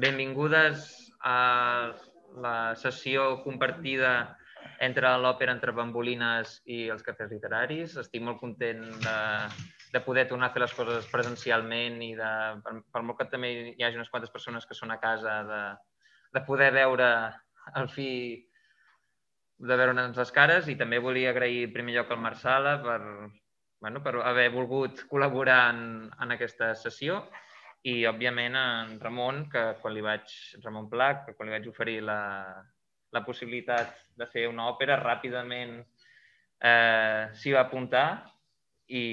benvingudes a la sessió compartida entre l'òpera entre bambolines i els cafès literaris. Estic molt content de, de poder tornar a fer les coses presencialment i de, per, per molt que també hi hagi unes quantes persones que són a casa, de, de poder veure al fi de veure'ns les cares i també volia agrair en primer lloc al Marsala per, bueno, per haver volgut col·laborar en, en aquesta sessió i, òbviament, en Ramon, que quan li vaig, Ramon Plac, que quan li vaig oferir la, la possibilitat de fer una òpera, ràpidament eh, s'hi va apuntar i,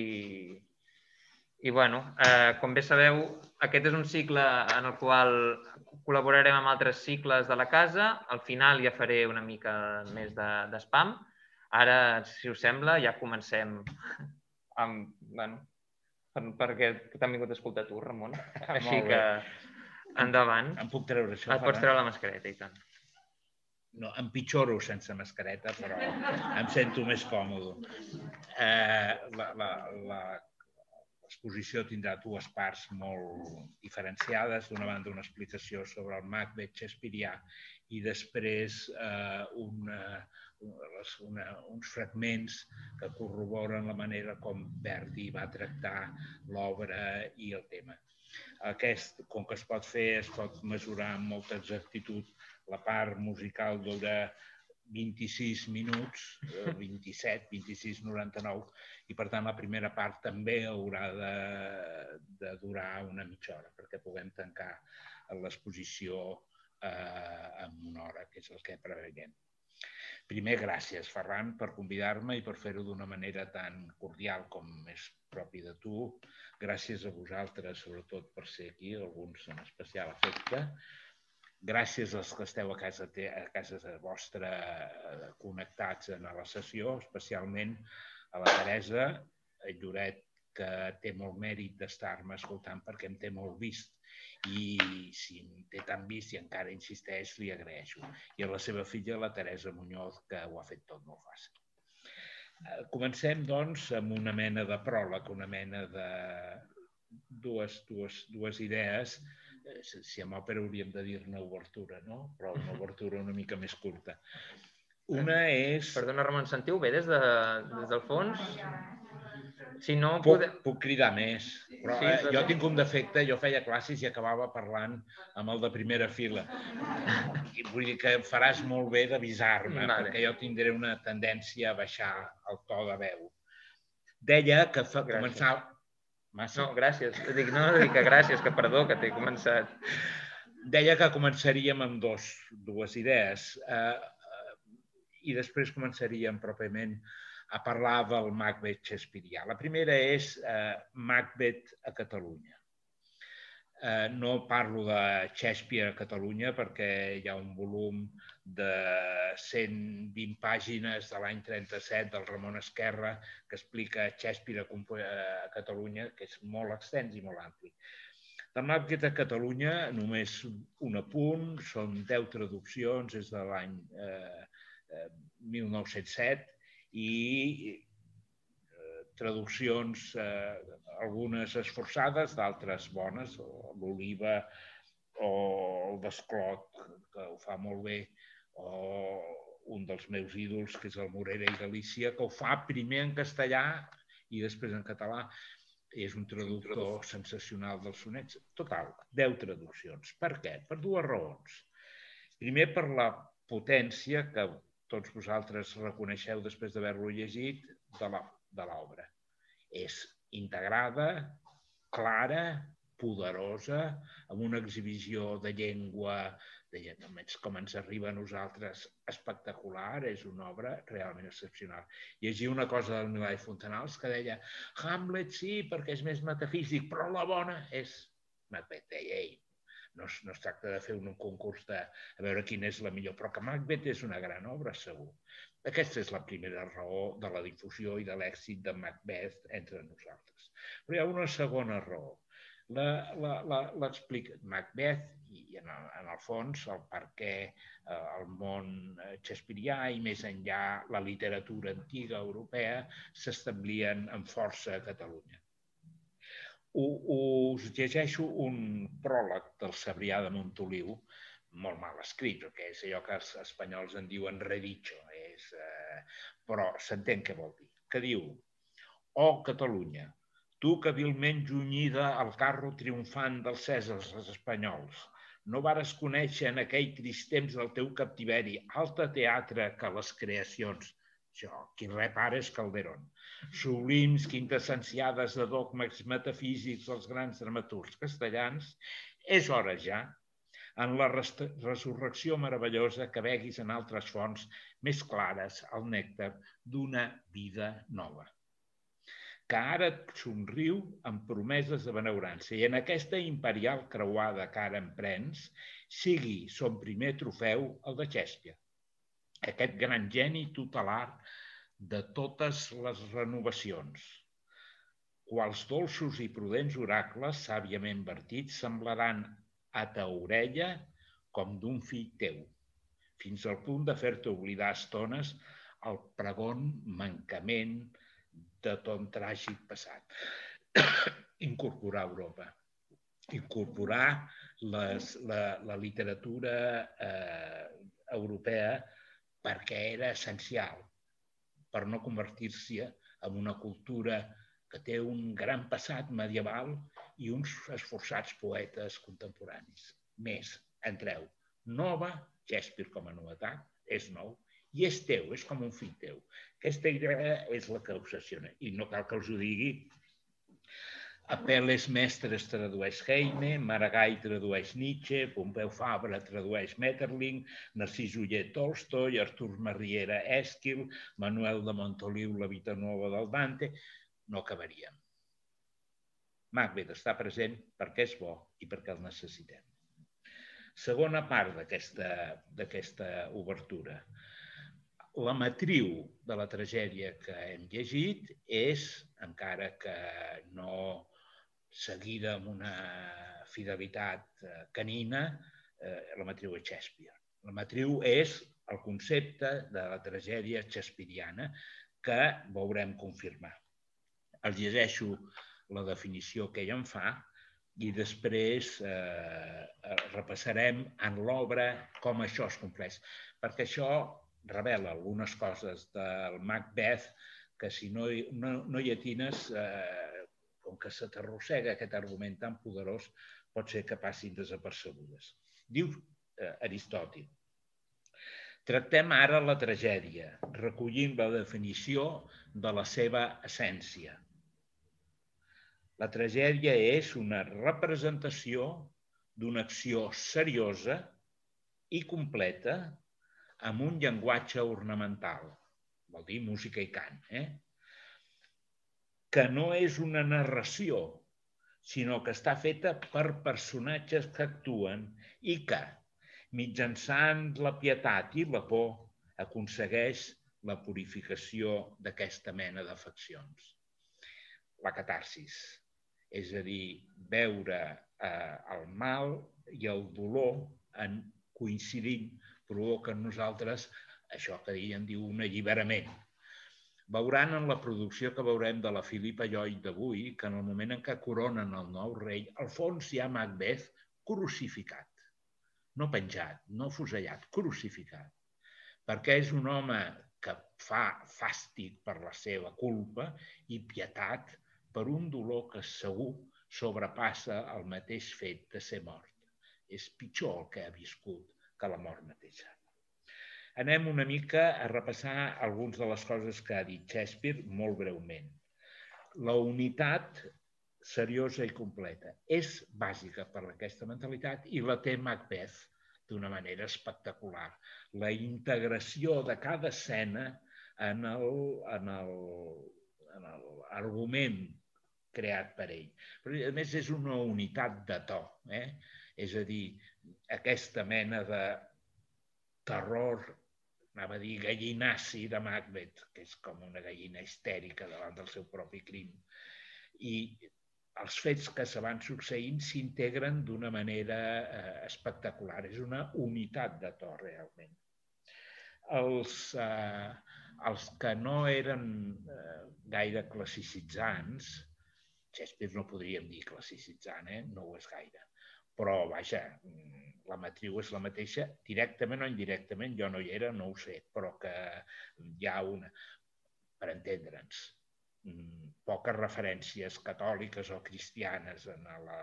i bueno, eh, com bé sabeu, aquest és un cicle en el qual col·laborarem amb altres cicles de la casa. Al final ja faré una mica més de, de spam. Ara, si us sembla, ja comencem amb, bueno, per, perquè t'han vingut a escoltar tu, Ramon. Així que, endavant. Em puc treure això? Et pots treure la mascareta, i tant. No, em pitjoro sense mascareta, però em sento més còmode. Eh, la, la, la L'exposició tindrà dues parts molt diferenciades. D'una banda, una explicació sobre el Macbeth Shakespeareà i després eh, una, una, uns fragments que corroboren la manera com Verdi va tractar l'obra i el tema. Aquest, com que es pot fer, es pot mesurar amb molta exactitud. La part musical dura 26 minuts, 27, 26, 99, i per tant la primera part també haurà de, de durar una mitja hora perquè puguem tancar l'exposició eh, en una hora, que és el que preveiem. Primer, gràcies, Ferran, per convidar-me i per fer-ho d'una manera tan cordial com és propi de tu. Gràcies a vosaltres, sobretot, per ser aquí, alguns en especial afecte gràcies als que esteu a casa, te, a casa vostra eh, connectats en la sessió, especialment a la Teresa, a Lloret, que té molt mèrit d'estar-me escoltant perquè em té molt vist i si té tan vist i encara insisteix, li agraeixo. I a la seva filla, la Teresa Muñoz, que ho ha fet tot molt fàcil. Eh, comencem, doncs, amb una mena de pròleg, una mena de dues, dues, dues idees Eh, si amb òpera hauríem de dir-ne obertura, no? Però una obertura una mica més curta. Una és... Perdona, Ramon, sentiu bé des, de, des del fons? Si no, puc, pode... puc cridar més. Però sí, eh, jo tinc un defecte, jo feia classes i acabava parlant amb el de primera fila. I vull dir que faràs molt bé d'avisar-me, vale. perquè jo tindré una tendència a baixar el to de veu. Deia que fa, començava, Massa? No, gràcies. Dic, no, dic que gràcies, que perdó, que t'he començat. Deia que començaríem amb dos, dues idees eh, i després començaríem pròpiament a parlar del Macbeth Shakespeareà. La primera és eh, Macbeth a Catalunya. Eh, no parlo de Shakespeare a Catalunya perquè hi ha un volum de 120 pàgines de l'any 37 del Ramon Esquerra que explica Shakespeare a, a Catalunya, que és molt extens i molt ampli. De Macbeth a Catalunya, només un apunt, són 10 traduccions, és de l'any eh, 1907 eh, i traduccions, eh, algunes esforçades, d'altres bones, l'Oliva o el Desclot, que ho fa molt bé, o un dels meus ídols, que és el Morera i Galícia, que ho fa primer en castellà i després en català. És un traductor sensacional dels sonets. Total, 10 traduccions. Per què? Per dues raons. Primer, per la potència que tots vosaltres reconeixeu després d'haver-lo llegit de de l'obra. És integrada, clara, poderosa, amb una exhibició de llengua, de llengua com ens arriba a nosaltres, espectacular, és una obra realment excepcional. Llegia una cosa del Milà i Fontanals que deia Hamlet sí, perquè és més metafísic, però la bona és Macbeth. Deia ell, no es, no es tracta de fer un concurs de a veure quina és la millor, però que Macbeth és una gran obra, segur. Aquesta és la primera raó de la difusió i de l'èxit de Macbeth entre nosaltres. Però hi ha una segona raó. L'explica Macbeth i en el, en el fons el per què eh, el món Shakespeareà i més enllà la literatura antiga europea s'establien amb força a Catalunya. Us llegeixo un pròleg del Cebrià de Montoliu, molt mal escrit, perquè és allò que els espanyols en diuen redicho, és, eh, però s'entén què vol dir. Que diu, oh Catalunya, tu que vilment junyida al carro triomfant dels cèsars els espanyols, no vares conèixer en aquell trist temps del teu captiveri altre teatre que les creacions això, qui repara és Calderón. Sublims, quintessenciades de dogmes metafísics dels grans dramaturgs castellans, és hora ja, en la resurrecció meravellosa que veguis en altres fonts més clares el nèctar d'una vida nova que ara et somriu amb promeses de benaurança i en aquesta imperial creuada que ara emprens sigui son primer trofeu el de Xèspia aquest gran geni tutelar de totes les renovacions. Quals dolços i prudents oracles, sàviament vertits, semblaran a ta orella com d'un fill teu, fins al punt de fer-te oblidar estones el pregon mancament de ton tràgic passat. Incorporar Europa. Incorporar les, la, la literatura eh, europea perquè era essencial per no convertir-se en una cultura que té un gran passat medieval i uns esforçats poetes contemporanis. Més, entreu, nova, Shakespeare com a novetat, és nou, i és teu, és com un fill teu. Aquesta idea és la que obsessiona. I no cal que us ho digui Apel·les Mestres tradueix Heine, Maragall tradueix Nietzsche, Pompeu Fabra tradueix Metterling, Narcís Ullet Tolstoi, Artur Marriera Èsquil, Manuel de Montoliu La Vita Nova del Dante... No acabaríem. Macbeth està present perquè és bo i perquè el necessitem. Segona part d'aquesta obertura. La matriu de la tragèdia que hem llegit és, encara que no seguida amb una fidelitat eh, canina, eh, la matriu és Shakespeare. La matriu és el concepte de la tragèdia shakespeariana que veurem confirmar. Els llegeixo la definició que ell en fa i després eh, repassarem en l'obra com això es compleix, perquè això revela algunes coses del Macbeth que si no, no, no hi atines eh, com que se t'arrossega aquest argument tan poderós, pot ser que passin desapercebudes. Diu eh, Aristòtil, tractem ara la tragèdia, recollint la definició de la seva essència. La tragèdia és una representació d'una acció seriosa i completa amb un llenguatge ornamental, vol dir música i cant, eh? Que no és una narració, sinó que està feta per personatges que actuen i que, mitjançant la pietat i la por, aconsegueix la purificació d'aquesta mena d'afeccions. La catarsis, és a dir, veure eh, el mal i el dolor en coincidint provoca en nosaltres això que en diu un alliberament, Veuran en la producció que veurem de la Filipa Lloyd d'avui que en el moment en què coronen el nou rei, al fons hi ha Macbeth crucificat. No penjat, no fusellat, crucificat. Perquè és un home que fa fàstic per la seva culpa i pietat per un dolor que segur sobrepassa el mateix fet de ser mort. És pitjor el que ha viscut que la mort mateixa anem una mica a repassar algunes de les coses que ha dit Shakespeare molt breument. La unitat seriosa i completa és bàsica per a aquesta mentalitat i la té Macbeth d'una manera espectacular. La integració de cada escena en el, en el, en l'argument creat per ell. Però, a més, és una unitat de to. Eh? És a dir, aquesta mena de terror anava a dir gallinaci de Macbeth, que és com una gallina histèrica davant del seu propi crim. I els fets que se van succeint s'integren d'una manera eh, espectacular. És una unitat de to, realment. Els, eh, els que no eren eh, gaire classicitzants, Shakespeare no podríem dir classicitzant, eh? no ho és gaire. Però, vaja, la matriu és la mateixa, directament o indirectament, jo no hi era, no ho sé, però que hi ha una, per entendre'ns, poques referències catòliques o cristianes en la,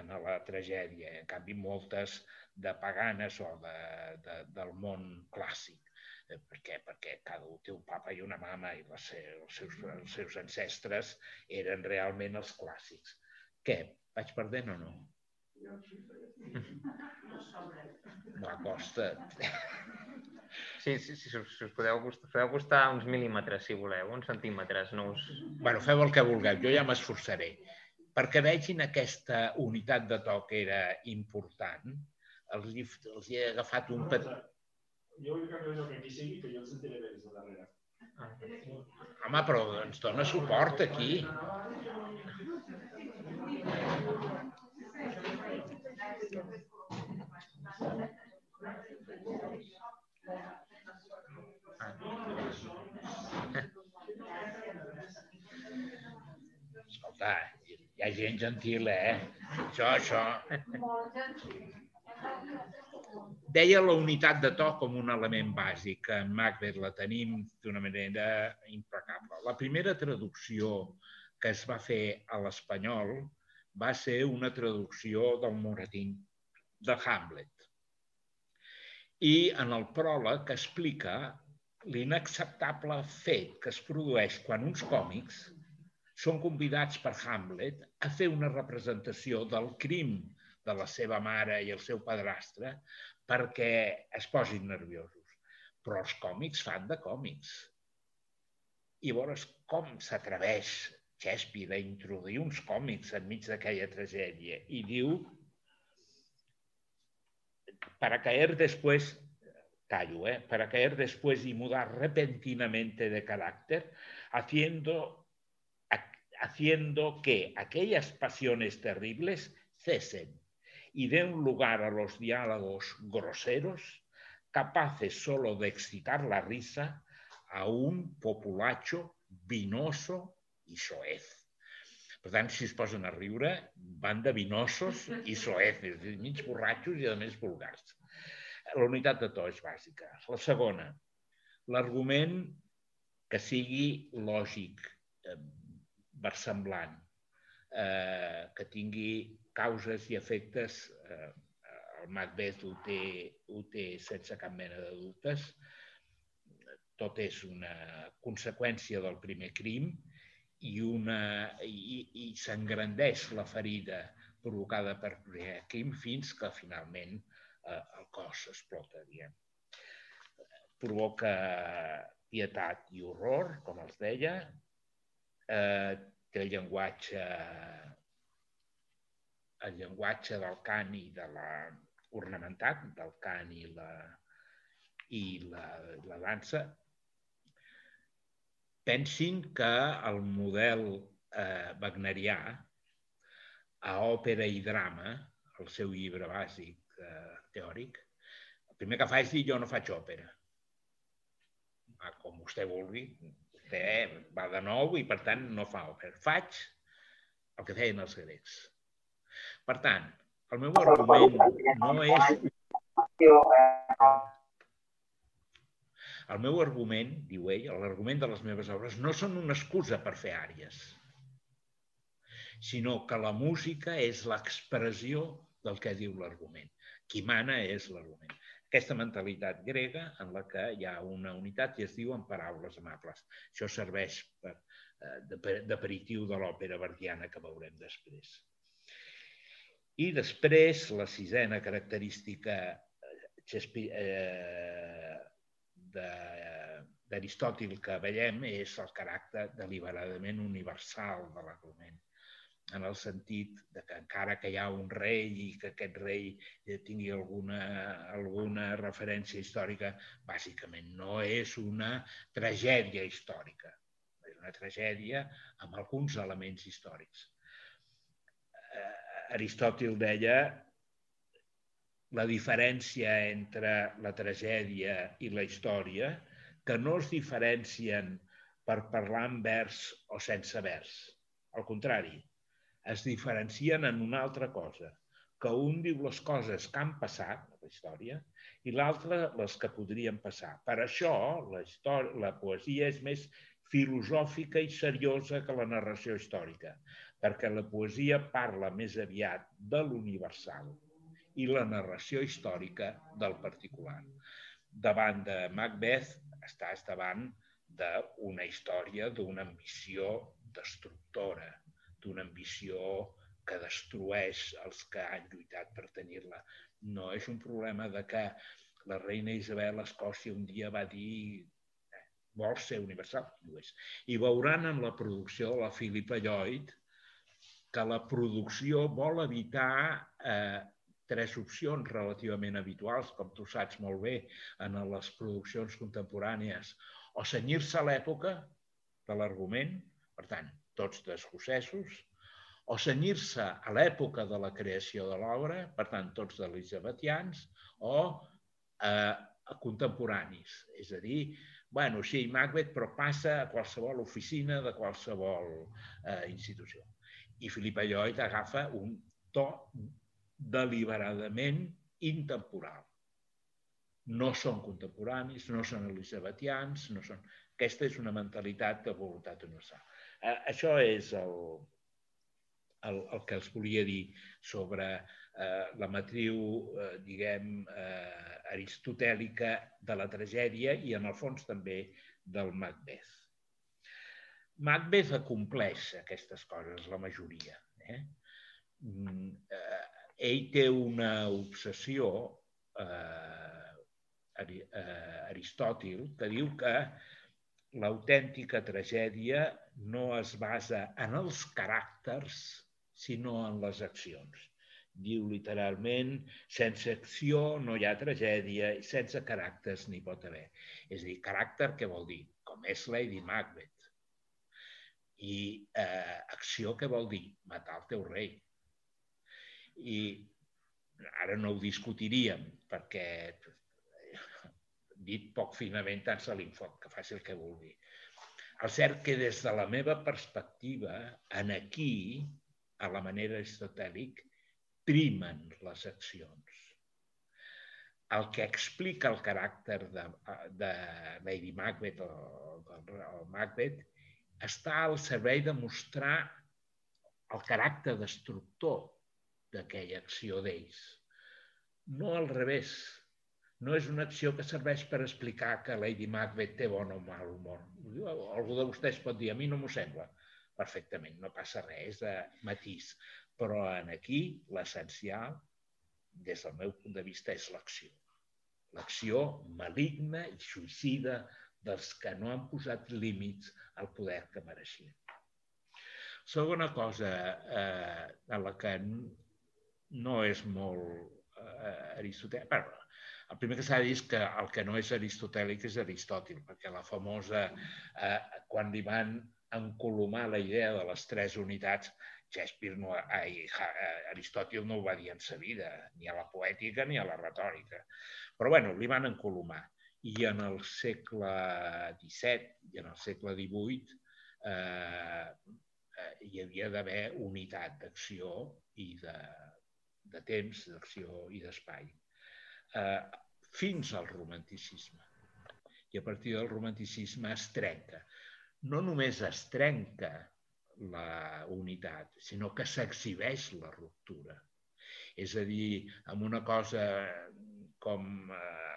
en la tragèdia, en canvi moltes de paganes o de, de, del món clàssic. Eh, per què? Perquè cada un té un papa i una mama i les, els, seus, els seus ancestres eren realment els clàssics. Què? Vaig perdent o no? No, costa. Sí, sí, sí, si us, podeu, podeu costar uns mil·límetres, si voleu, uns centímetres, no us... Bueno, feu el que vulgueu, jo ja m'esforçaré. Perquè vegin aquesta unitat de to que era important, els, els he agafat un petit jo vull canviar el que aquí sigui, que jo el sentiré bé des de darrere. Home, però ens dona suport aquí. Escolta, hi ha gent gentil, eh? Això, això deia la unitat de to com un element bàsic. En Macbeth la tenim d'una manera impecable. La primera traducció que es va fer a l'espanyol va ser una traducció del Moratín, de Hamlet. I en el pròleg explica l'inacceptable fet que es produeix quan uns còmics són convidats per Hamlet a fer una representació del crim de la seva mare i el seu padrastre perquè es posin nerviosos. Però els còmics fan de còmics. I veure com s'atreveix Shakespeare a introduir uns còmics enmig d'aquella tragèdia diu para caer después, callo, eh, para caer después y mudar repentinamente de carácter, haciendo, haciendo que aquellas pasiones terribles cesen y den lugar a los diálogos groseros, capaces solo de excitar la risa a un populacho vinoso i soez. Per tant, si es posen a riure, van de vinosos i soeces, mig borratxos i, a més, vulgars. La unitat de to és bàsica. La segona, l'argument que sigui lògic, eh, versemblant, eh, que tingui causes i efectes, eh, el Macbeth ho té, ho té sense cap mena de dubtes. Tot és una conseqüència del primer crim i, una, i, i s'engrandeix la ferida provocada per crim fins que finalment eh, el cos explota, diguem. Provoca pietat i horror, com els deia, eh, té el llenguatge el llenguatge del cant i de la ornamentat, del cant i la, i la, la dansa, pensin que el model eh, wagnerià a òpera i drama, el seu llibre bàsic eh, teòric, el primer que fa és dir jo no faig òpera. Ah, com vostè vulgui, vostè va de nou i per tant no fa òpera. Faig el que feien els grecs, per tant, el meu argument no és... El meu argument, diu ell, l'argument de les meves obres, no són una excusa per fer àries, sinó que la música és l'expressió del que diu l'argument. Qui mana és l'argument. Aquesta mentalitat grega en la que hi ha una unitat i es diuen paraules amables. Això serveix per, eh, d'aperitiu de l'òpera verdiana que veurem després. I després, la sisena característica eh, d'Aristòtil que veiem és el caràcter deliberadament universal de l'argument en el sentit de que encara que hi ha un rei i que aquest rei tingui alguna, alguna referència històrica, bàsicament no és una tragèdia històrica, és una tragèdia amb alguns elements històrics. Aristòtil deia la diferència entre la tragèdia i la història, que no es diferencien per parlar en vers o sense vers, Al contrari, es diferencien en una altra cosa, que un diu les coses que han passat la història i l'altre les que podrien passar. Per això la, història, la poesia és més filosòfica i seriosa que la narració històrica, perquè la poesia parla més aviat de l'universal i la narració històrica del particular. Davant de Macbeth estàs davant d'una història d'una ambició destructora, d'una ambició que destrueix els que han lluitat per tenir-la. No és un problema de que la reina Isabel Escòcia un dia va dir eh, vol ser universal, ho és. I veuran en la producció de la Philippa Lloyd que la producció vol evitar eh, tres opcions relativament habituals, com tu saps molt bé, en les produccions contemporànies, o senyir-se a l'època de l'argument, per tant, tots descossesos, o senyir-se a l'època de la creació de l'obra, per tant, tots elisabetians, o eh, contemporanis. És a dir, bueno, sí, Macbeth, però passa a qualsevol oficina de qualsevol eh, institució. I Philippa Lloyd agafa un to deliberadament intemporal. No són contemporanis, no són elisabetians, no són... Aquesta és una mentalitat de voluntat universal. Eh, això és el, el, el que els volia dir sobre eh, la matriu, eh, diguem, eh, aristotèlica de la tragèdia i, en el fons, també del Macbeth. Macbeth acompleix aquestes coses, la majoria. Eh? Eh, ell té una obsessió, eh, Aristòtil, que diu que l'autèntica tragèdia no es basa en els caràcters, sinó en les accions. Diu literalment, sense acció no hi ha tragèdia i sense caràcters n'hi pot haver. És a dir, caràcter què vol dir? Com és Lady Macbeth. I eh, acció què vol dir? Matar el teu rei. I ara no ho discutiríem, perquè dit poc finament, tant se li que faci el que vulgui. El cert que des de la meva perspectiva, en aquí, a la manera aristotèlic, primen les accions. El que explica el caràcter de, de Lady Macbeth o, o Macbeth està al servei de mostrar el caràcter destructor d'aquella acció d'ells. No al revés, no és una acció que serveix per explicar que Lady Macbeth té bon o mal humor. Algú de vostès pot dir, a mi no m'ho sembla. Perfectament, no passa res de matís. Però en aquí l'essencial, des del meu punt de vista, és l'acció. L'acció maligna i suïcida dels que no han posat límits al poder que mereixien. Segona cosa eh, a la que no és molt eh, aristotèlic, el primer que s'ha de dir és que el que no és aristotèlic és Aristòtil, perquè la famosa, eh, quan li van encolomar la idea de les tres unitats, Shakespeare no, ai, Aristòtil no ho va dir en sa vida, ni a la poètica ni a la retòrica. Però bueno, li van encolomar. I en el segle XVII i en el segle XVIII eh, eh, hi havia d'haver unitat d'acció i de, de temps, d'acció i d'espai eh, fins al romanticisme. I a partir del romanticisme es trenca. No només es trenca la unitat, sinó que s'exhibeix la ruptura. És a dir, amb una cosa com eh,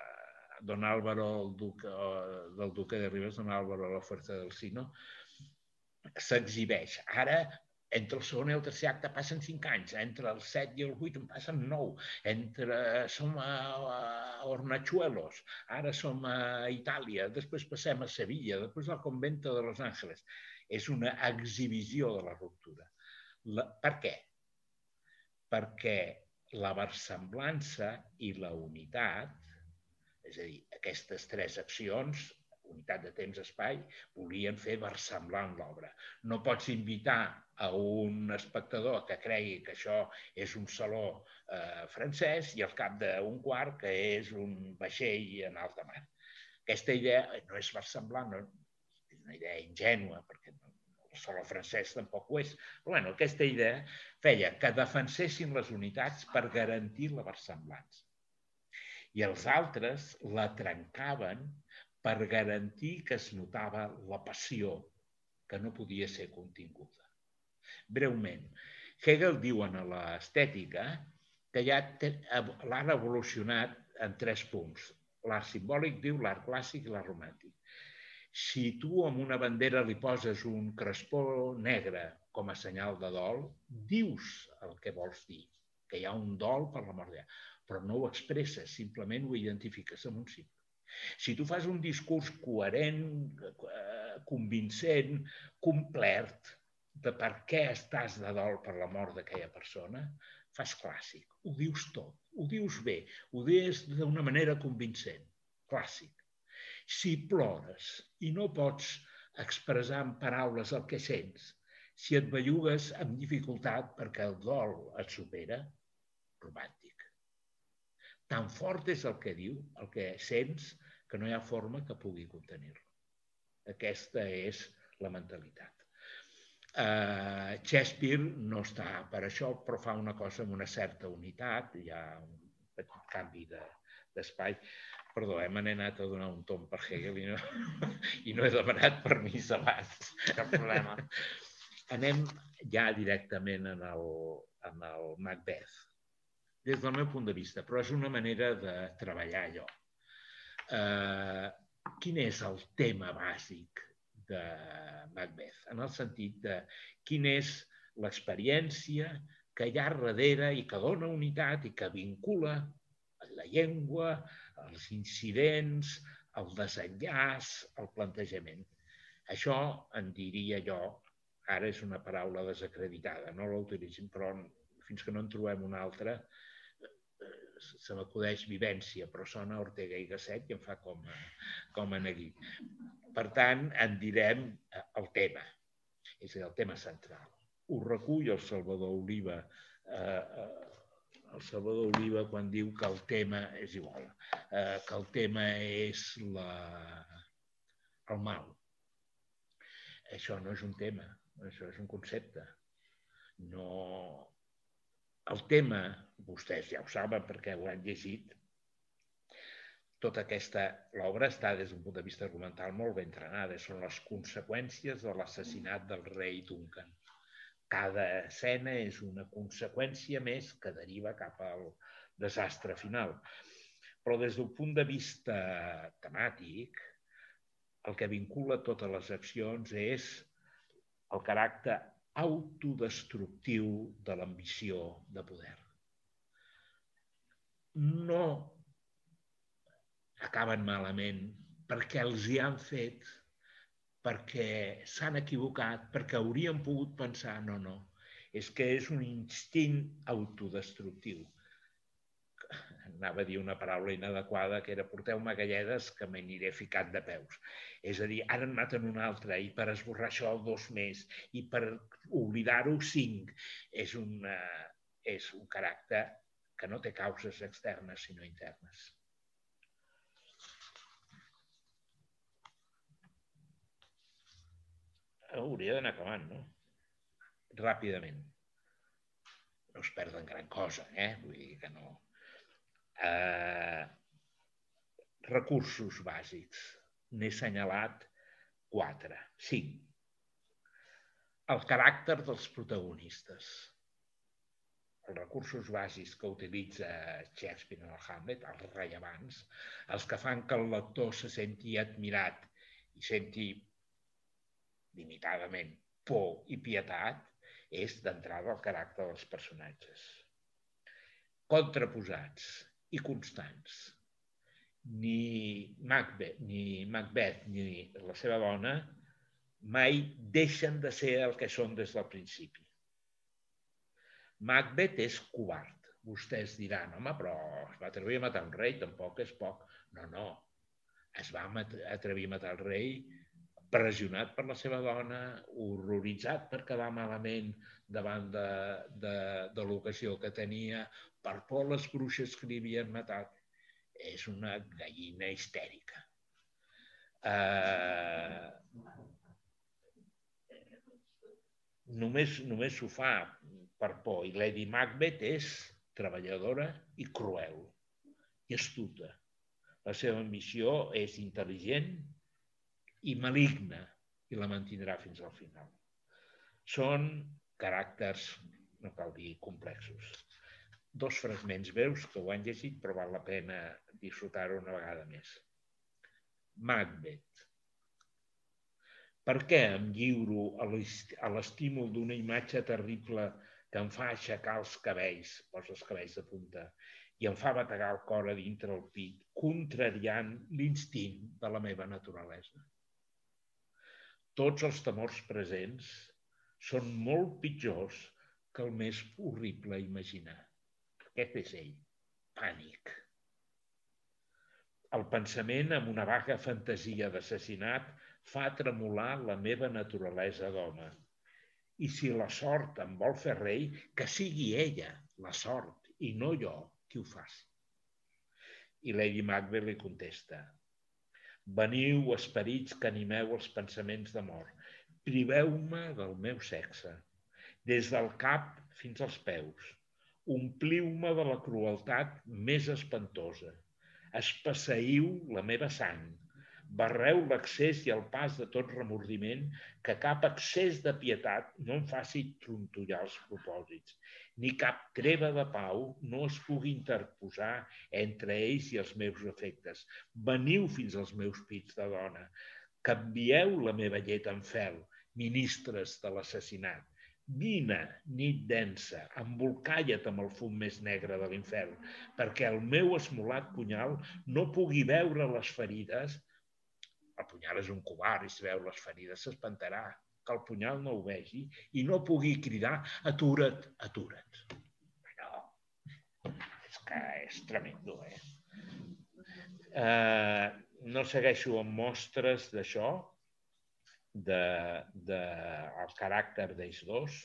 Don Álvaro, el duque, del duque de Ribes, Don Álvaro, la força del Sino, s'exhibeix. Ara entre el segon i el tercer acte passen cinc anys, entre el set i el vuit en passen nou, entre som a, a ara som a Itàlia, després passem a Sevilla, després al convento de Los Angeles. És una exhibició de la ruptura. La, per què? Perquè la versemblança i la unitat, és a dir, aquestes tres accions unitat de temps-espai, volien fer versemblant l'obra. No pots invitar a un espectador que cregui que això és un saló eh, francès i al cap d'un quart que és un vaixell en alta mar. Aquesta idea no és versemblant, no, és una idea ingènua, perquè no, ho sol francès tampoc ho és. Però bueno, aquesta idea feia que defensessin les unitats per garantir la versemblança. I els altres la trencaven per garantir que es notava la passió que no podia ser continguda. Breument, Hegel diu en l'estètica que ja l'art evolucionat en tres punts. L'art simbòlic, diu, l'art clàssic i l'art romàntic. Si tu amb una bandera li poses un crespó negre com a senyal de dol, dius el que vols dir, que hi ha un dol per la mort però no ho expresses, simplement ho identifiques amb un símbol. Si tu fas un discurs coherent, eh, convincent, complet, de per què estàs de dol per la mort d'aquella persona, fas clàssic, ho dius tot, ho dius bé, ho dius d'una manera convincent, clàssic. Si plores i no pots expressar en paraules el que sents, si et bellugues amb dificultat perquè el dol et supera, romàntic. Tan fort és el que diu, el que sents, que no hi ha forma que pugui contenir-lo. Aquesta és la mentalitat. Uh, Shakespeare no està per això, però fa una cosa amb una certa unitat, hi ha un petit canvi d'espai. De, Perdó, hem anat a donar un tom per Hegel i no, i no he demanat permís abans. Cap problema. Anem ja directament en el, en el Macbeth, des del meu punt de vista, però és una manera de treballar allò. Uh, quin és el tema bàsic de Macbeth, en el sentit de quina és l'experiència que hi ha darrere i que dona unitat i que vincula la llengua, els incidents, el desenllaç, el plantejament. Això en diria jo, ara és una paraula desacreditada, no l'utilitzin, però fins que no en trobem una altra, se m'acudeix vivència, però sona Ortega i Gasset i em fa com, com a neguit. Per tant, en direm eh, el tema, és a dir, el tema central. Ho recull el Salvador Oliva, eh, eh, el Salvador Oliva quan diu que el tema és igual, eh, que el tema és la, el mal. Això no és un tema, això és un concepte. No... El tema, vostès ja ho saben perquè ho han llegit, tota aquesta, l'obra està des d'un punt de vista argumental molt ben entrenada, són les conseqüències de l'assassinat del rei Duncan. Cada escena és una conseqüència més que deriva cap al desastre final. Però des d'un punt de vista temàtic, el que vincula totes les accions és el caràcter autodestructiu de l'ambició de poder. No acaben malament perquè els hi han fet, perquè s'han equivocat, perquè haurien pogut pensar, no, no, és que és un instint autodestructiu. Anava a dir una paraula inadequada, que era porteu-me galledes que m'aniré ficat de peus. És a dir, ara en maten un altre i per esborrar això dos més i per oblidar-ho cinc. És, una, és un caràcter que no té causes externes sinó internes. hauria d'anar acabant, no? Ràpidament. No es perden gran cosa, eh? Vull dir que no. Eh, recursos bàsics. N'he assenyalat quatre, cinc. El caràcter dels protagonistes. Els recursos bàsics que utilitza Shakespeare en el Hamlet, els rellevants, els que fan que el lector se senti admirat i senti limitadament por i pietat és d'entrada el caràcter dels personatges. Contraposats i constants. Ni Macbeth, ni Macbeth ni la seva dona mai deixen de ser el que són des del principi. Macbeth és covard. Vostès diran, home, però es va atrevir a matar un rei, tampoc és poc. No, no. Es va atrevir a matar el rei pressionat per la seva dona, horroritzat per quedar malament davant de, de, de l'ocasió que tenia, per por les bruixes que li havien matat. És una gallina histèrica. Eh, només, només s'ho fa per por. I Lady Macbeth és treballadora i cruel i astuta. La seva ambició és intel·ligent i maligna i la mantindrà fins al final. Són caràcters, no cal dir, complexos. Dos fragments breus que ho han llegit, però val la pena disfrutar-ho una vegada més. Macbeth. Per què em lliuro a l'estímul d'una imatge terrible que em fa aixecar els cabells, posa els cabells de punta, i em fa bategar el cor a dintre el pit, contrariant l'instint de la meva naturalesa? Tots els temors presents són molt pitjors que el més horrible imaginar. Aquest és ell, pànic. El pensament, amb una vaga fantasia d'assassinat, fa tremolar la meva naturalesa d'home. I si la sort em vol fer rei, que sigui ella, la sort, i no jo, qui ho faci. I Lady Macbeth li contesta, Veniu, esperits que animeu els pensaments de mort, priveu-me del meu sexe, des del cap fins als peus, ompliu-me de la crueltat més espantosa, espasseïu la meva sang, barreu l'accés i el pas de tot remordiment, que cap excés de pietat no em faci trontollar els propòsits, ni cap treva de pau no es pugui interposar entre ells i els meus efectes. Veniu fins als meus pits de dona, canvieu la meva llet en fel, ministres de l'assassinat. Vine, nit densa, embolcalla't amb el fum més negre de l'infern, perquè el meu esmolat punyal no pugui veure les ferides. El punyal és un covard i si veu les ferides s'espantarà que el punyal no ho vegi i no pugui cridar atura't, atura't. No, és que és tremendo, eh? eh no segueixo amb mostres d'això, de, de el caràcter d'ells dos,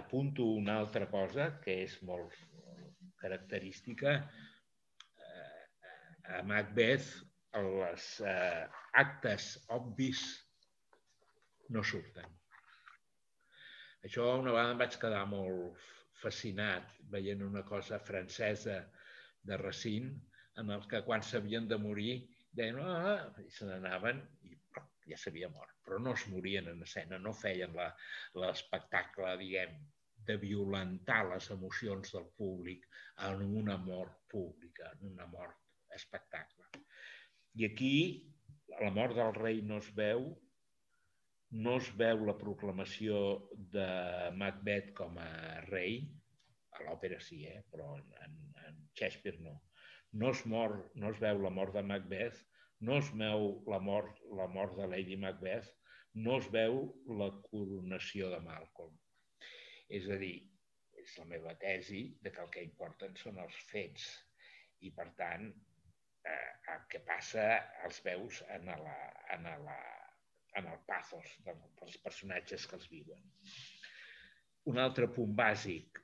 apunto una altra cosa que és molt característica. Eh, a Macbeth els eh, actes obvis no surten. Això una vegada em vaig quedar molt fascinat veient una cosa francesa de Racine en el que quan s'havien de morir deien ah, i se n'anaven i ja s'havia mort, però no es morien en escena, no feien l'espectacle, diguem, de violentar les emocions del públic en una mort pública, en una mort espectacle. I aquí la mort del rei no es veu, no es veu la proclamació de Macbeth com a rei, a l'òpera sí, eh? però en, en Shakespeare no. No es, mor, no es veu la mort de Macbeth, no es veu la mort, la mort de Lady Macbeth, no es veu la coronació de Malcolm. És a dir, és la meva tesi de que el que importen són els fets i, per tant, eh, el que passa els veus en, la, en, la, en el pathos dels personatges que els viuen. Un altre punt bàsic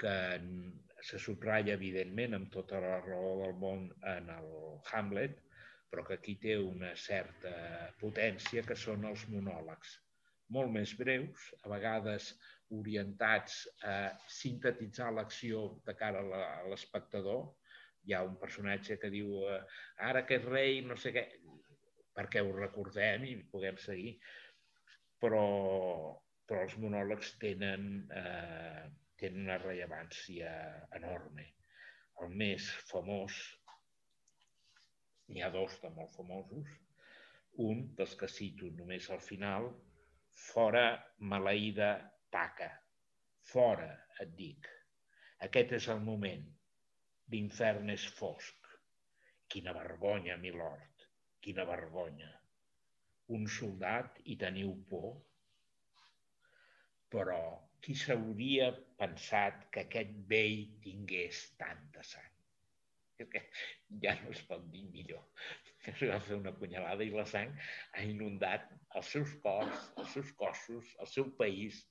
que se subratlla, evidentment, amb tota la raó del món en el Hamlet, però que aquí té una certa potència, que són els monòlegs. Molt més breus, a vegades orientats a sintetitzar l'acció de cara a l'espectador. Hi ha un personatge que diu eh, ara aquest rei, no sé què, perquè ho recordem i puguem seguir, però, però els monòlegs tenen, eh, tenen una rellevància enorme. El més famós n'hi ha dos de molt famosos, un dels que cito només al final, fora maleïda taca, fora, et dic. Aquest és el moment. L'infern és fosc. Quina vergonya, milord, quina vergonya. Un soldat i teniu por? Però qui s'hauria pensat que aquest vell tingués tanta sang? ja no es pot dir millor. Que va fer una punyalada i la sang ha inundat els seus cors, els seus cossos, el seu país.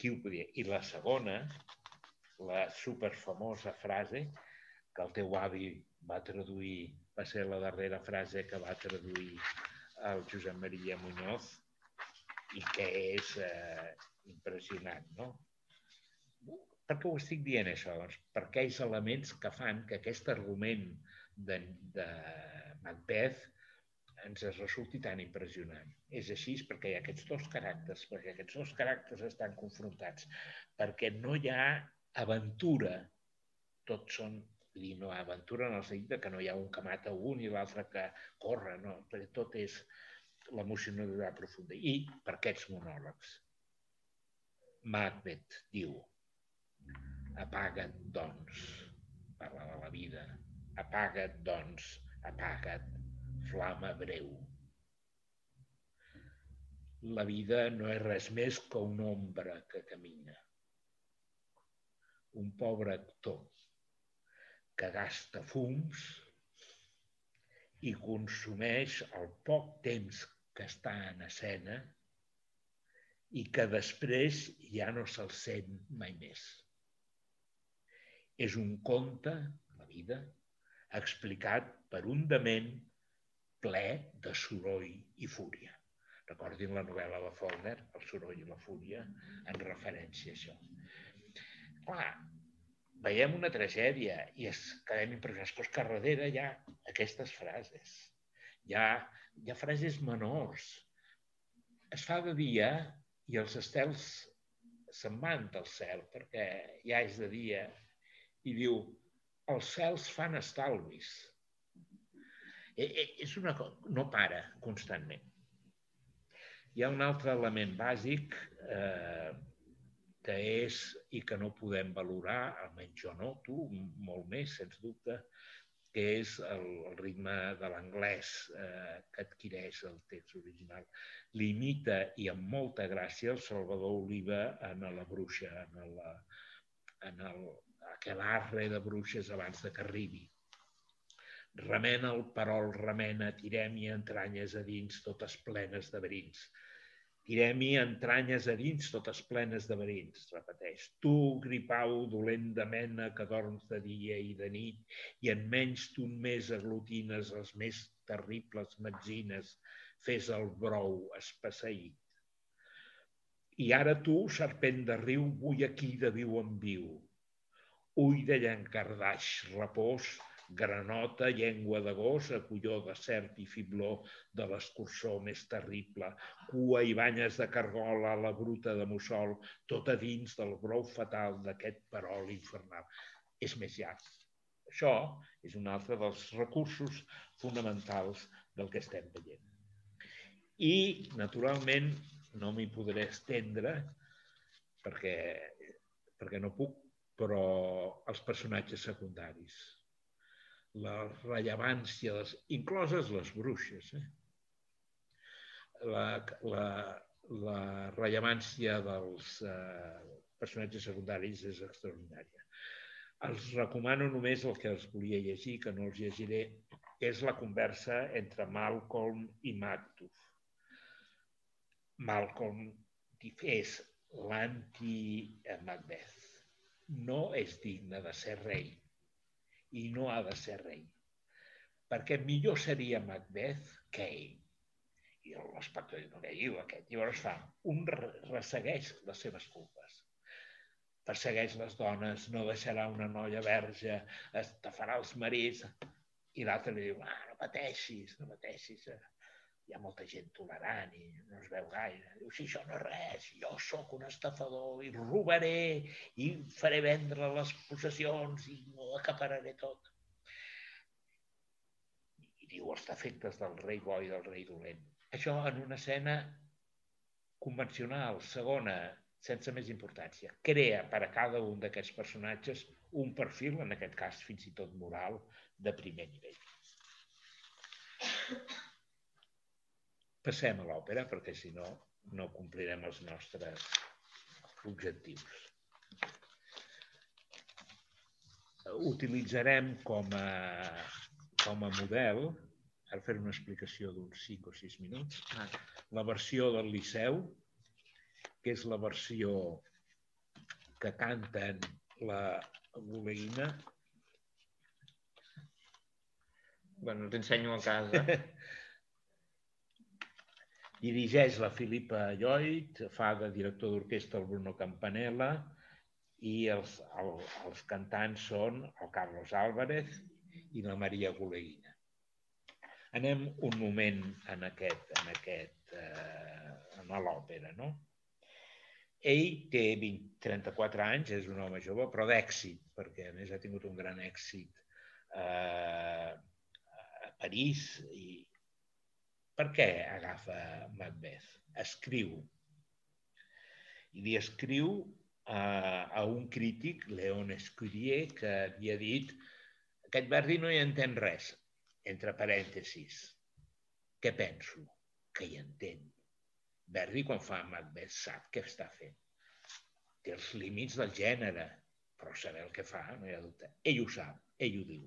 Qui ho podia? I la segona, la superfamosa frase que el teu avi va traduir, va ser la darrera frase que va traduir el Josep Maria Muñoz, i que és eh, impressionant, no? Per què ho estic dient, això? Doncs perquè ha elements que fan que aquest argument de, de Macbeth ens resulti tan impressionant. És així perquè hi ha aquests dos caràcters, perquè aquests dos caràcters estan confrontats, perquè no hi ha aventura, tots són dir, no aventura en el sentit que no hi ha un que mata un i l'altre que corre, no, perquè tot és l'emocionalitat profunda. I per aquests monòlegs. Macbeth diu, apaga't, doncs, parla de la vida, apaga't, doncs, apaga't, flama breu. La vida no és res més que una ombra que camina. Un pobre actor que gasta fums i consumeix el poc temps que està en escena i que després ja no se'l sent mai més. És un conte, la vida, explicat per un dement ple de soroll i fúria. Recordin la novel·la de Faulkner, El soroll i la fúria, en referència a això. Clar, veiem una tragèdia i es quedem impressionats, però és que darrere hi ha aquestes frases. Hi ha, hi ha frases menors. Es fa de dia i els estels se'n van del cel perquè ja és de dia i diu els cels fan estalvis. E, e, és una cosa, no para constantment. Hi ha un altre element bàsic eh, que és i que no podem valorar, almenys jo no, tu molt més, sens dubte, que és el, el ritme de l'anglès eh, que adquireix el text original. Limita i amb molta gràcia el Salvador Oliva en la bruixa, en, la, en el, aquell arre de bruixes abans de que arribi. Remena el perol, remena, tirem-hi entranyes a dins, totes plenes de verins Tirem-hi entranyes a dins, totes plenes de verins, repeteix. Tu, gripau, dolent de mena, que dorms de dia i de nit, i en menys d'un mes aglutines les més terribles metzines, fes el brou espasseït. I ara tu, serpent de riu, vull aquí de viu en viu. Ull de llancardaix, repòs, granota, llengua de gos, acolló de cert i fibló de l'escurçó més terrible, cua i banyes de cargola, la bruta de mussol, tot a dins del brou fatal d'aquest perol infernal. És més llarg. Això és un altre dels recursos fonamentals del que estem veient. I, naturalment, no m'hi podré estendre perquè, perquè no puc, però els personatges secundaris la rellevància, les, incloses les bruixes. Eh? La, la, la rellevància dels eh, personatges secundaris és extraordinària. Els recomano només el que els volia llegir, que no els llegiré, que és la conversa entre Malcolm i Macduff. Malcolm és l'anti-Macbeth. No és digne de ser rei i no ha de ser rei. Perquè millor seria Macbeth que ell. I l'espectador diu, què diu aquest? Llavors fa, un ressegueix les seves culpes. Persegueix les dones, no deixarà una noia verge, estafarà els marits, i l'altre li diu, ah, no pateixis, no pateixis, hi ha molta gent tolerant i no es veu gaire. Diu, si això no és res, jo sóc un estafador i robaré i faré vendre les possessions i ho acapararé tot. I diu els defectes del rei bo i del rei dolent. Això en una escena convencional, segona, sense més importància. Crea per a cada un d'aquests personatges un perfil, en aquest cas fins i tot moral, de primer nivell. Passem a l'òpera, perquè si no, no complirem els nostres objectius. Utilitzarem com a, com a model, per fer una explicació d'uns 5 o 6 minuts, la versió del Liceu, que és la versió que canten la Boleïna. Bueno, t'ensenyo a casa. Dirigeix la Filipa Lloyd, fa de director d'orquestra el Bruno Campanella i els, el, els cantants són el Carlos Álvarez i la Maria Goleguina. Anem un moment en aquest, en aquest, eh, en l'òpera, no? Ell té 20, 34 anys, és un home jove, però d'èxit, perquè a més ha tingut un gran èxit eh, a París. I per què agafa Macbeth? Escriu. I li escriu eh, a un crític, Leon Escudier, que havia dit aquest Verdi no hi entén res, entre parèntesis. Què penso? Que hi entén Verdi, quan fa Macbeth, sap què està fent. Té els límits del gènere, però saber el que fa, no hi ha dubte. Ell ho sap, ell ho diu.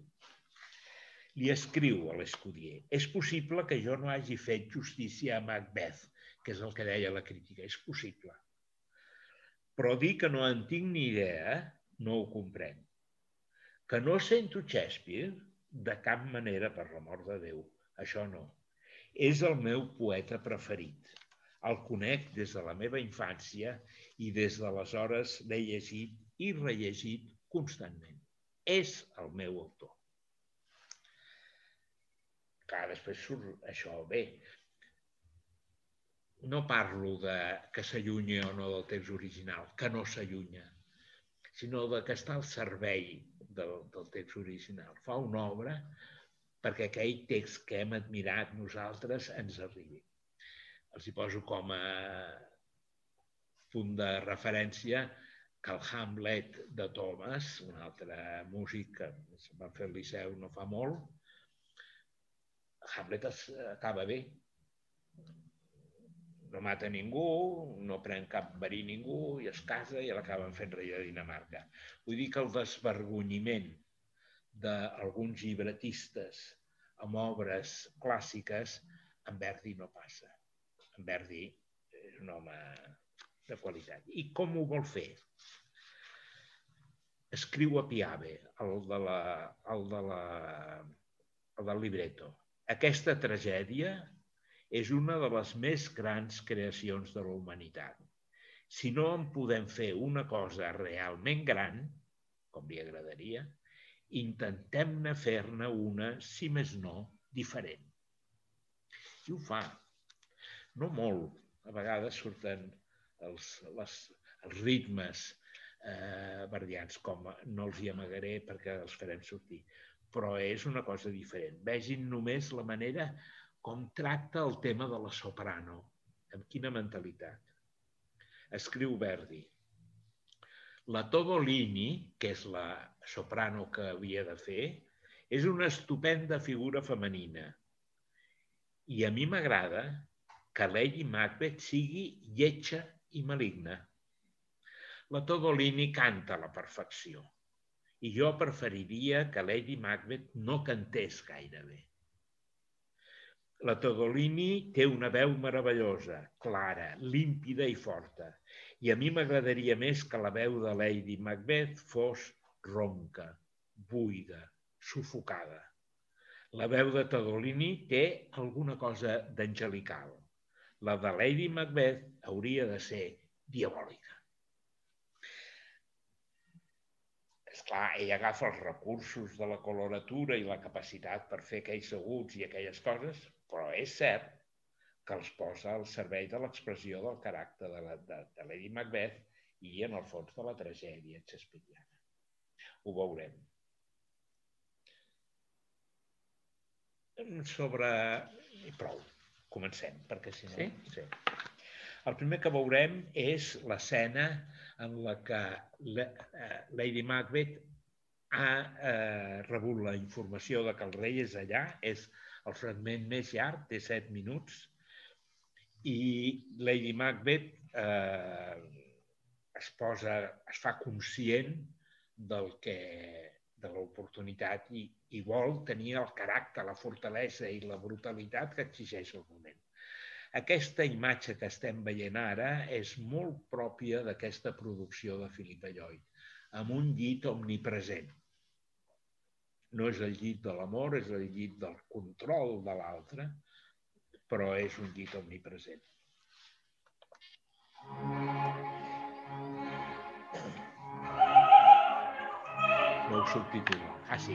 Li escriu a l'escudier. És possible que jo no hagi fet justícia a Macbeth, que és el que deia la crítica. És possible. Però dir que no en tinc ni idea, no ho comprenc. Que no sento Shakespeare? De cap manera, per l'amor de Déu. Això no. És el meu poeta preferit el conec des de la meva infància i des d'aleshores l'he llegit i rellegit constantment. És el meu autor. Clar, després surt això bé. No parlo de que s'allunyi o no del text original, que no s'allunya, sinó de que està al servei del, del text original. Fa una obra perquè aquell text que hem admirat nosaltres ens arribi els hi poso com a punt de referència que el Hamlet de Thomas, un altre músic que se'n va fer el Liceu no fa molt, Hamlet acaba bé. No mata ningú, no pren cap verí ningú i es casa i l'acaben fent rei de Dinamarca. Vull dir que el desvergonyiment d'alguns llibretistes amb obres clàssiques en Verdi no passa en Verdi és un home de qualitat. I com ho vol fer? Escriu a Piave, el, de la, el, de la, el del libretto. Aquesta tragèdia és una de les més grans creacions de la humanitat. Si no en podem fer una cosa realment gran, com li agradaria, intentem-ne fer-ne una, si més no, diferent. I ho fa, no molt. A vegades surten els, les, els ritmes eh, verdians, com no els hi amagaré perquè els farem sortir. Però és una cosa diferent. Vegin només la manera com tracta el tema de la soprano. Amb quina mentalitat. Escriu Verdi. La Todolini, que és la soprano que havia de fer, és una estupenda figura femenina. I a mi m'agrada que Lady Macbeth sigui lletja i maligna. La Todolini canta a la perfecció i jo preferiria que Lady Macbeth no cantés gaire bé. La Todolini té una veu meravellosa, clara, límpida i forta, i a mi m'agradaria més que la veu de Lady Macbeth fos ronca, buida, sufocada. La veu de Todolini té alguna cosa d'angelical la de Lady Macbeth hauria de ser diabòlica. És clar, ell agafa els recursos de la coloratura i la capacitat per fer aquells aguts i aquelles coses, però és cert que els posa al servei de l'expressió del caràcter de, la, de, de Lady Macbeth i, en el fons, de la tragèdia shakespeariana. Ho veurem. Sobre... I prou Comencem, perquè si no... Sí? sí. El primer que veurem és l'escena en la que eh, Lady Macbeth ha eh, rebut la informació de que el rei és allà, és el fragment més llarg, té set minuts, i Lady Macbeth eh, es posa, es fa conscient del que, de l'oportunitat i, i vol tenir el caràcter, la fortalesa i la brutalitat que exigeix el moment. Aquesta imatge que estem veient ara és molt pròpia d'aquesta producció de Philippa Lloyd, amb un llit omnipresent. No és el llit de l'amor, és el llit del control de l'altre, però és un llit omnipresent. No ho subtitulo. Ah, sí.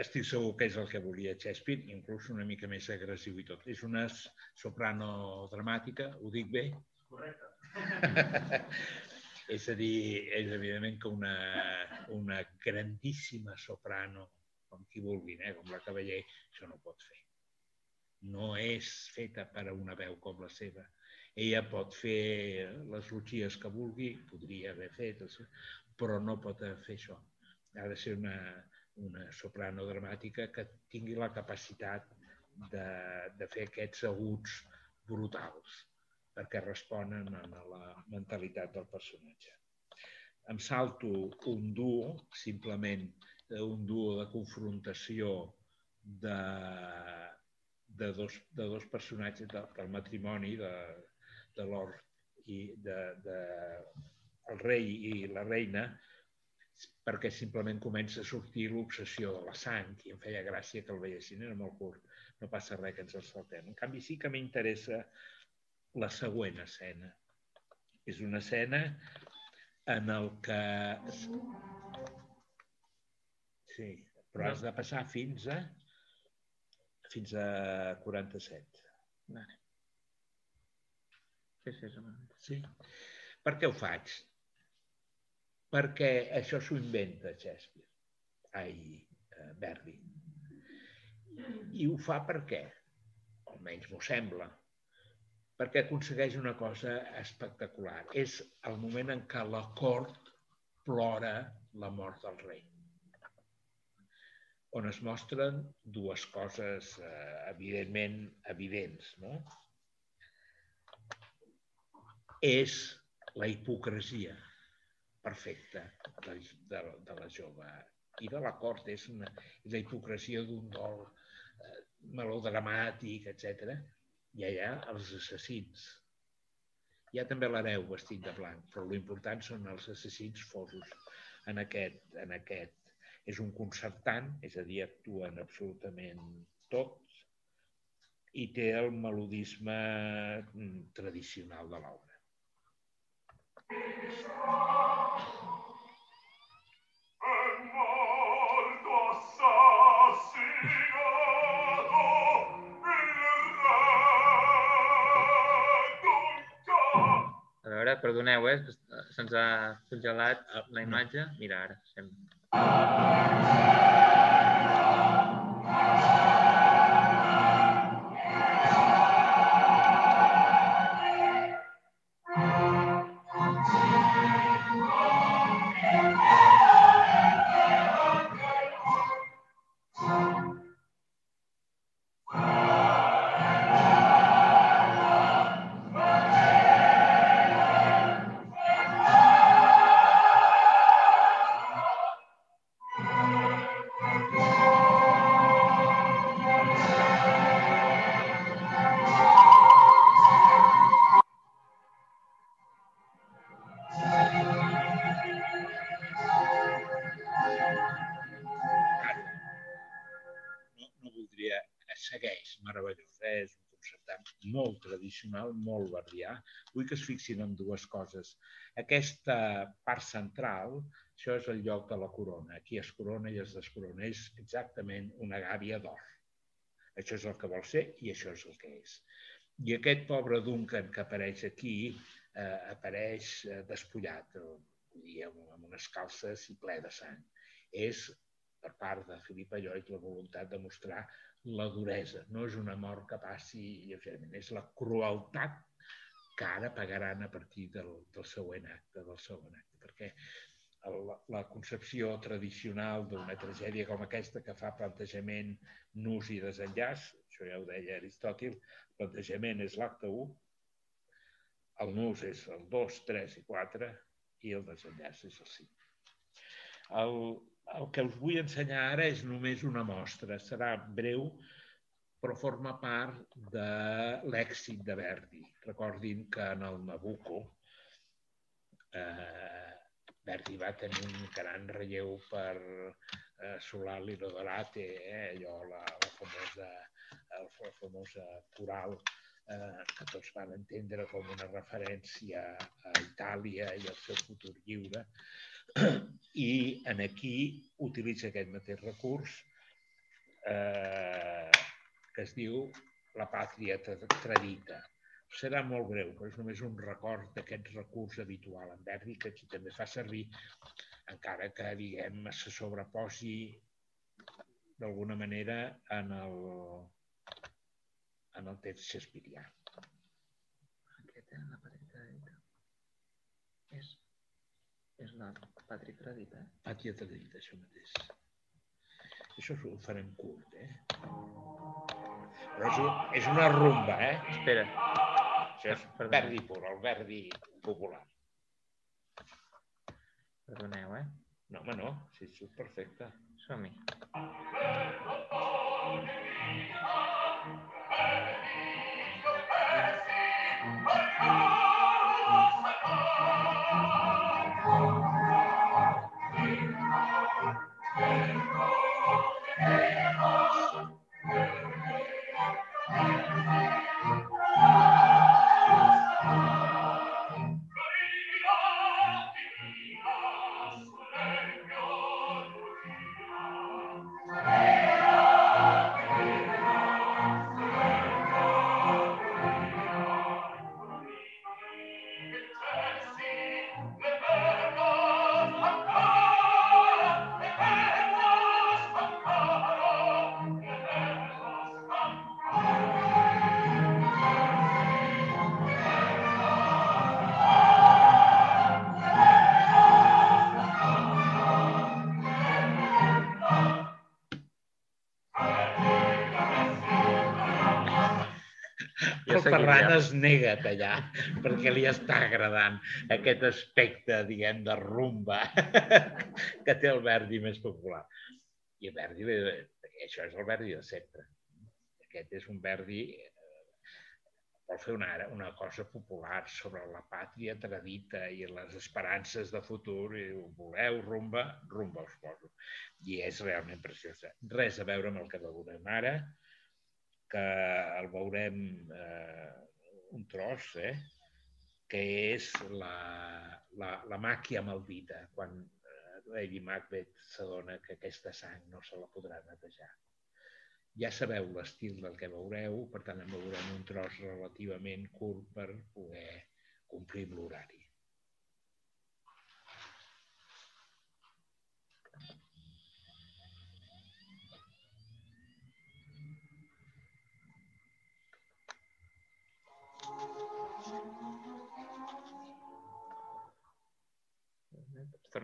Estic segur que és el que volia Shakespeare, inclús una mica més agressiu i tot. És una soprano dramàtica, ho dic bé? Correcte. és a dir, és evidentment que una, una grandíssima soprano, com qui vulguin, eh, com la Cavaller, això no pot fer. No és feta per a una veu com la seva. Ella pot fer les lucies que vulgui, podria haver fet, però no pot fer això. Ha de ser una, una soprano dramàtica que tingui la capacitat de, de fer aquests aguts brutals perquè responen a la mentalitat del personatge. Em salto un duo, simplement eh, un duo de confrontació de, de, dos, de dos personatges de, del matrimoni de, de l'Or i de, de, el rei i la reina, perquè simplement comença a sortir l'obsessió de la sang i em feia gràcia que el veiessin, era molt curt, no passa res que ens el saltem. En canvi, sí que m'interessa la següent escena. És una escena en el que... Sí, però has de passar fins a fins a 47. Vale. Sí, sí, una... Sí. Per què ho faig? Perquè això s'ho inventa Shakespeare. Ai, eh, Verdi. I ho fa per què? Almenys m'ho sembla. Perquè aconsegueix una cosa espectacular. És el moment en què la cort plora la mort del rei on es mostren dues coses eh, evidentment evidents. No? És la hipocresia perfecta de, de, de la jove i de la cort. És, una, és la hipocresia d'un dol eh, melodramàtic, etc. I allà els assassins. Hi ha també l'hereu vestit de blanc, però l'important són els assassins fosos en aquest, en aquest. És un concertant, és a dir, actuen absolutament tots i té el melodisme mm, tradicional de l'obra. A veure, perdoneu, eh? Se'ns ha congelat Ah, la no. imatge. Mira, ara. Sem... tradicional, molt verdià. Vull que es fixin en dues coses. Aquesta part central, això és el lloc de la corona. Aquí es corona i es descorona. És exactament una gàbia d'or. Això és el que vol ser i això és el que és. I aquest pobre Duncan que apareix aquí eh, apareix eh, despullat, dir, amb, unes calces i ple de sang. És per part de Filip Alloit la voluntat de mostrar la duresa. No és una mort que passi lleugerament, és la crueltat que ara pagaran a partir del, del següent acte, del segon acte, perquè el, la concepció tradicional d'una tragèdia com aquesta que fa plantejament, nus i desenllaç, això ja ho deia Aristòtil, plantejament és l'acte 1, el nus és el 2, 3 i 4 i el desenllaç és el 5. El, el que us vull ensenyar ara és només una mostra. Serà breu, però forma part de l'èxit de Verdi. Recordin que en el Nabucco eh, Verdi va tenir un gran relleu per eh, Solar l'Irodorate, eh, allò, la, la famosa, el, la famosa coral eh, que tots van entendre com una referència a Itàlia i al seu futur lliure i en aquí utilitza aquest mateix recurs eh, que es diu la pàtria tradita. Serà molt breu, però és només un record d'aquest recurs habitual en Verdi que aquí també fa servir, encara que, diguem, se sobreposi d'alguna manera en el, en el text shakespearià. Aquesta és la Patrick Tradita. És, és la Patrick Tradita. Pàtria tradita, això mateix. Això ho farem curt, eh? Però és, un, és una rumba, eh? Espera, Això és Perdó. Verdi pur, el Verdi popular. perdoneu, eh? No, home, no, sí, surt perfecte. Som-hi. El Ferran es nega a tallar perquè li està agradant aquest aspecte, diguem, de rumba que té el Verdi més popular. I el Verdi, això és el Verdi de sempre. Aquest és un Verdi... eh, vol fer una, una cosa popular sobre la pàtria tradita i les esperances de futur, i ho voleu, rumba, rumba us poso. I és realment preciosa. Res a veure amb el que veurem ara, que el veurem eh, un tros, eh? que és la, la, la màquia maldita, quan eh, Lady Macbeth s'adona que aquesta sang no se la podrà netejar ja sabeu l'estil del que veureu, per tant en veurem un tros relativament curt per poder complir l'horari.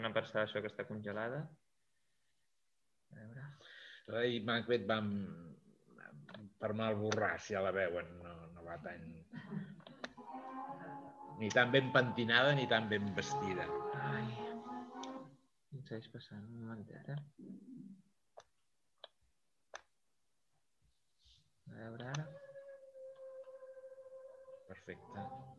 Torna a passar això que està congelada. A veure. I Macbeth va per mal borràs, ja la veuen, no, no va tan... Ni tan ben pentinada ni tan ben vestida. Ai, em segueix passant un momentet, eh? A veure ara. Perfecte.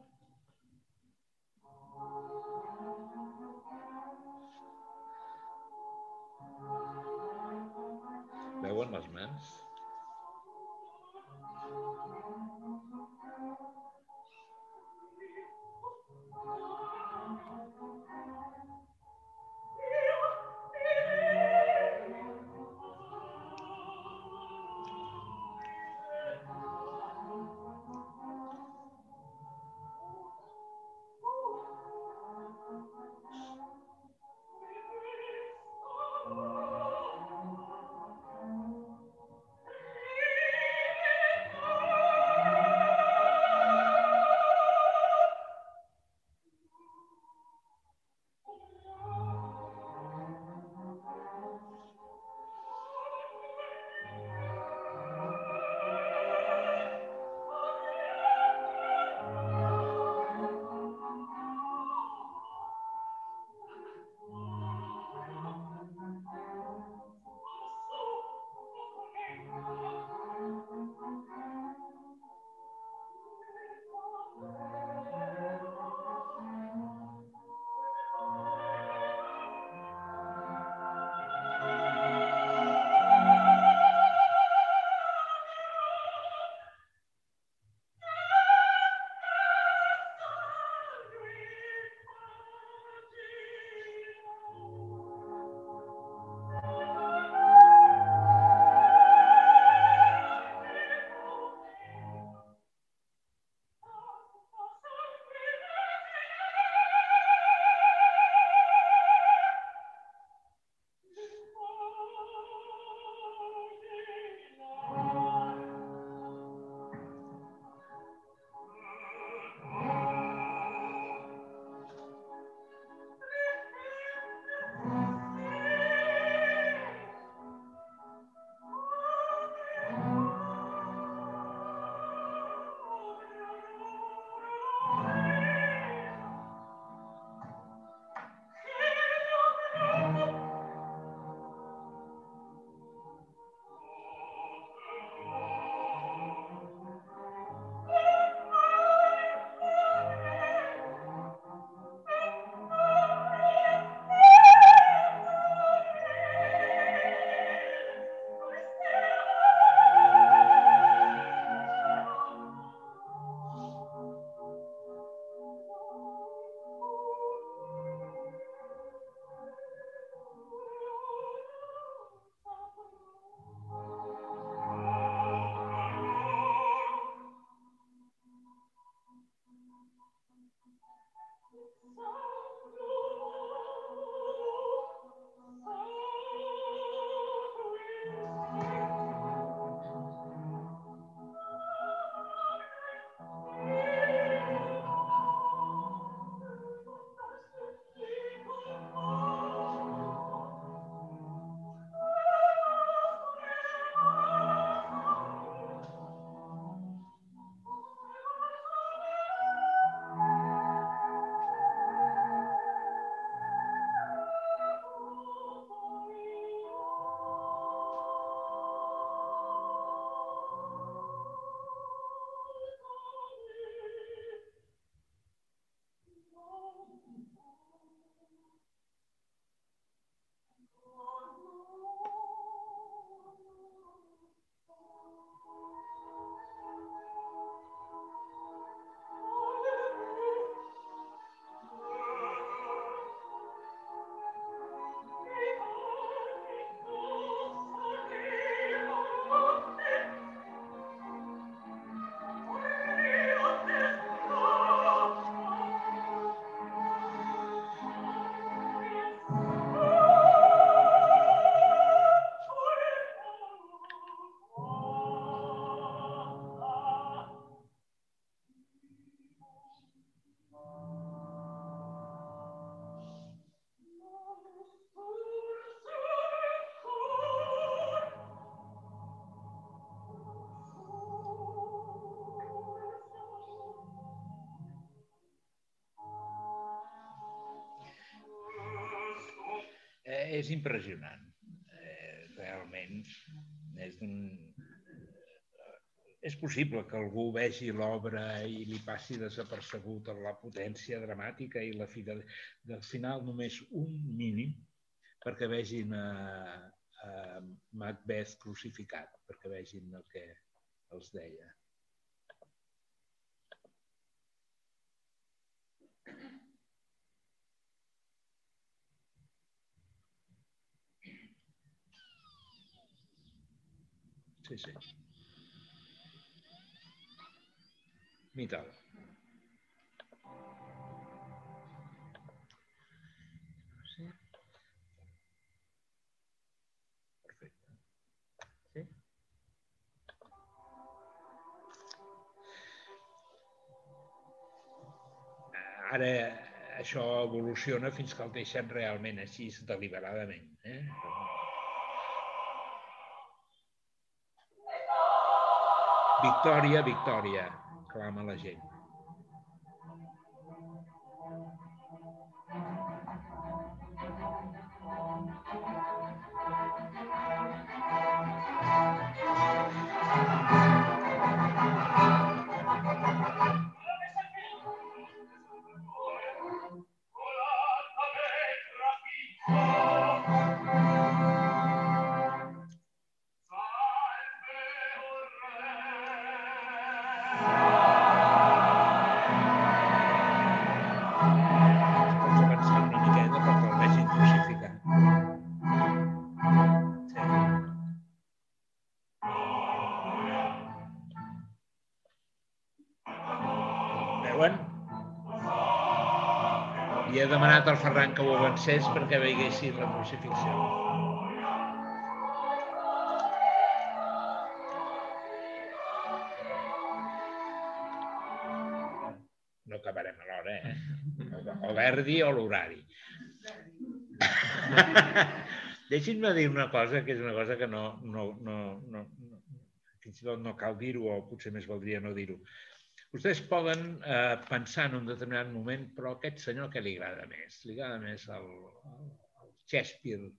És impressionant. Eh, realment és un... És possible que algú vegi l'obra i li passi desapercebut la potència dramàtica i la fidel... Del final només un mínim perquè vegin a, a Macbeth crucificat, perquè vegin el que els deia. Sí, sí. Mital. Sí. Perfecte. Sí? Ara això evoluciona fins que el deixen realment així deliberadament. Eh? Victòria, victòria, clama la gent. Demanat al Ferran que ho avancés perquè veiessin la crucifixió. No acabarem a l'hora, eh? O Verdi o l'horari. Deixin-me dir una cosa, que és una cosa que no, no, no, no, no fins i tot no cal dir-ho, o potser més valdria no dir-ho. Vostès poden eh, pensar en un determinat moment, però aquest senyor què li agrada més? Li agrada més el, el, el Shakespeare,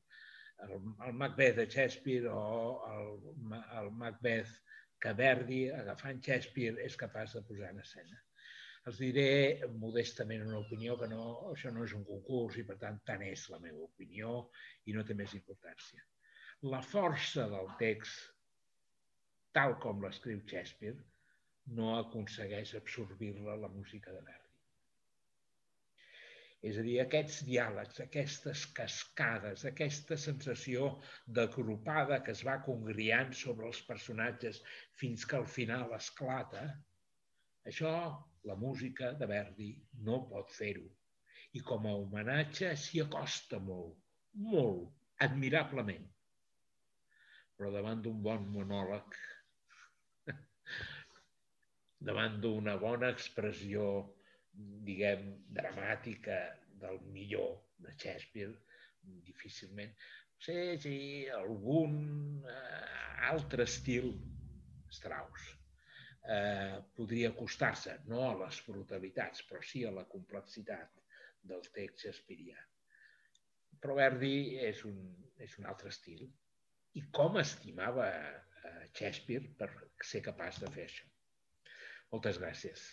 el, el Macbeth de Shakespeare o el, el Macbeth que Verdi, agafant Shakespeare, és capaç de posar en escena. Els diré modestament una opinió que no, això no és un concurs i per tant tant és la meva opinió i no té més importància. La força del text, tal com l'escriu Shakespeare, no aconsegueix absorbir-la la música de Verdi. És a dir, aquests diàlegs, aquestes cascades, aquesta sensació d'agrupada que es va congriant sobre els personatges fins que al final esclata, això la música de Verdi no pot fer-ho. I com a homenatge s'hi acosta molt, molt, admirablement. Però davant d'un bon monòleg, davant d'una bona expressió, diguem, dramàtica del millor de Shakespeare, difícilment. No sé si algun eh, altre estil, Strauss, eh, podria acostar-se, no a les brutalitats, però sí a la complexitat del text shakespearià. Però Verdi és un, és un altre estil. I com estimava eh, Shakespeare per ser capaç de fer això. Moltes gràcies.